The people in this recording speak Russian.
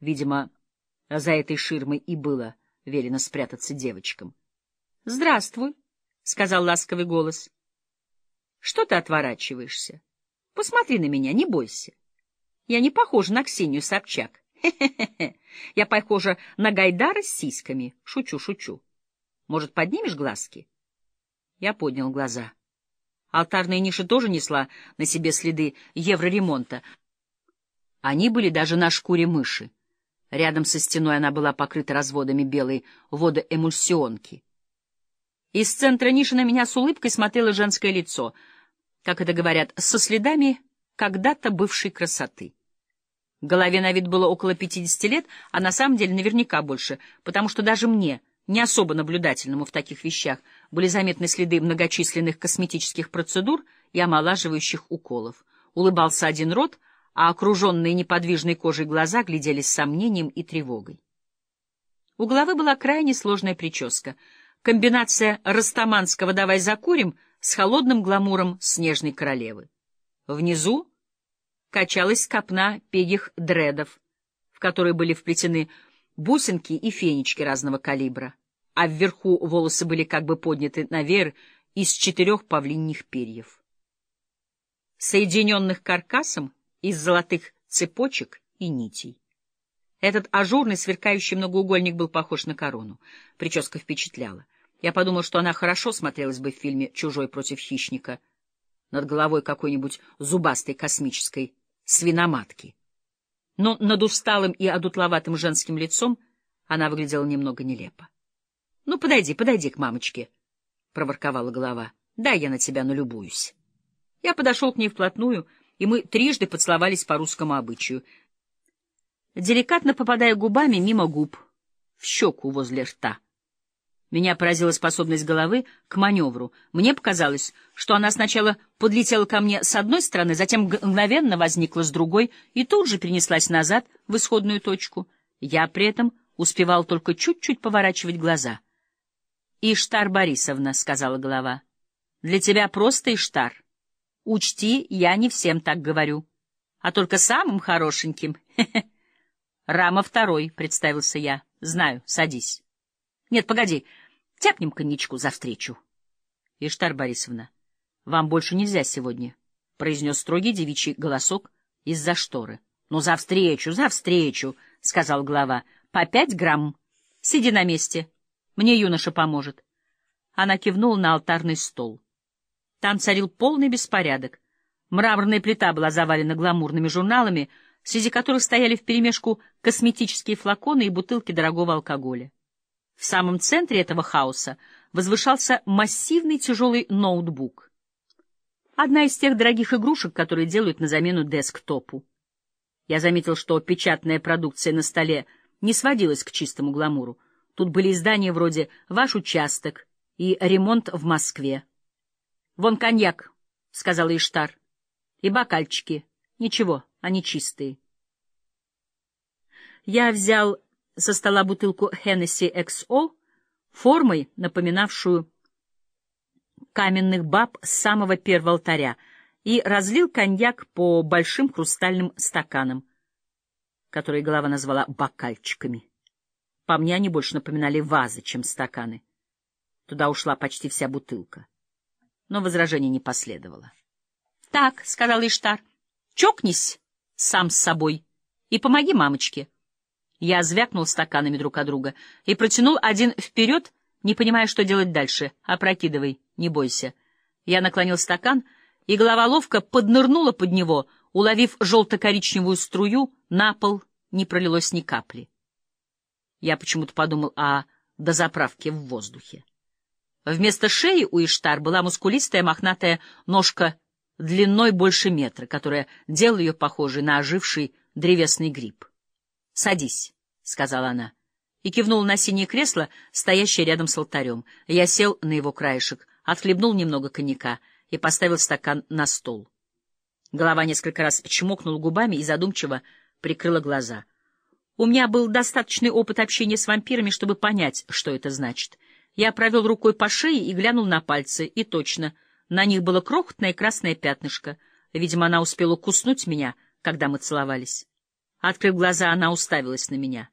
Видимо, за этой ширмой и было велено спрятаться девочкам. — Здравствуй, — сказал ласковый голос. — Что ты отворачиваешься? Посмотри на меня, не бойся. Я не похожа на Ксению Собчак. Хе-хе-хе. Я похожа на Гайдара с сиськами. Шучу, шучу. Может, поднимешь глазки? Я поднял глаза. Алтарная ниша тоже несла на себе следы евроремонта. Они были даже на шкуре мыши. Рядом со стеной она была покрыта разводами белой водоэмульсионки. Из центра ниши на меня с улыбкой смотрело женское лицо, как это говорят, со следами когда-то бывшей красоты. Голове на вид было около пятидесяти лет, а на самом деле наверняка больше, потому что даже мне, не особо наблюдательному в таких вещах, были заметны следы многочисленных косметических процедур и омолаживающих уколов. Улыбался один рот, а окруженные неподвижной кожей глаза глядели с сомнением и тревогой. У головы была крайне сложная прическа. Комбинация растаманского «давай закурим» с холодным гламуром снежной королевы. Внизу качалась копна пегих дредов, в которые были вплетены бусинки и фенечки разного калибра, а вверху волосы были как бы подняты наверх из четырех павлиньих перьев, соединенных каркасом из золотых цепочек и нитей. Этот ажурный, сверкающий многоугольник был похож на корону. Прическа впечатляла. Я подумал, что она хорошо смотрелась бы в фильме «Чужой против хищника» над головой какой-нибудь зубастой космической свиноматки. Но над усталым и одутловатым женским лицом она выглядела немного нелепо. — Ну, подойди, подойди к мамочке, — проворковала голова. — Да, я на тебя налюбуюсь. Я подошел к ней вплотную, и мы трижды поцеловались по русскому обычаю, деликатно попадая губами мимо губ, в щеку возле рта. Меня поразила способность головы к маневру. Мне показалось, что она сначала подлетела ко мне с одной стороны, затем мгновенно возникла с другой и тут же перенеслась назад в исходную точку. Я при этом успевал только чуть-чуть поворачивать глаза. — Иштар Борисовна, — сказала голова, — для тебя просто Иштар. Учти, я не всем так говорю, а только самым хорошеньким. — Рама второй, — представился я. — Знаю, садись. Нет, погоди, тяпнем коньячку за встречу. — Иштар Борисовна, вам больше нельзя сегодня, — произнес строгий девичий голосок из-за шторы. — Ну, за встречу, за встречу, — сказал глава. — По пять грамм. Сиди на месте. Мне юноша поможет. Она кивнула на алтарный стол. Там царил полный беспорядок. Мраморная плита была завалена гламурными журналами, среди которых стояли вперемешку косметические флаконы и бутылки дорогого алкоголя. В самом центре этого хаоса возвышался массивный тяжелый ноутбук. Одна из тех дорогих игрушек, которые делают на замену десктопу. Я заметил, что печатная продукция на столе не сводилась к чистому гламуру. Тут были издания вроде «Ваш участок» и «Ремонт в Москве». «Вон коньяк», — сказала Иштар, — «и бокальчики. Ничего, они чистые». Я взял со стола бутылку Hennessy XO, формой, напоминавшую каменных баб с самого первого алтаря, и разлил коньяк по большим хрустальным стаканам, которые голова назвала бокальчиками. По мне они больше напоминали вазы, чем стаканы. Туда ушла почти вся бутылка. Но возражений не последовало. — Так, — сказал Иштар, — чокнись сам с собой и помоги мамочке. Я звякнул стаканами друг от друга и протянул один вперед, не понимая, что делать дальше. Опрокидывай, не бойся. Я наклонил стакан, и голова ловко поднырнула под него, уловив желто-коричневую струю, на пол не пролилось ни капли. Я почему-то подумал о дозаправке в воздухе. Вместо шеи у Иштар была мускулистая мохнатая ножка длиной больше метра, которая делала ее похожей на оживший древесный гриб. «Садись», — сказала она, и кивнула на синее кресло, стоящее рядом с алтарем. Я сел на его краешек, отхлебнул немного коньяка и поставил стакан на стол. Голова несколько раз чмокнула губами и задумчиво прикрыла глаза. У меня был достаточный опыт общения с вампирами, чтобы понять, что это значит. Я провел рукой по шее и глянул на пальцы, и точно, на них было крохотное красное пятнышко. Видимо, она успела куснуть меня, когда мы целовались. Открыв глаза, она уставилась на меня.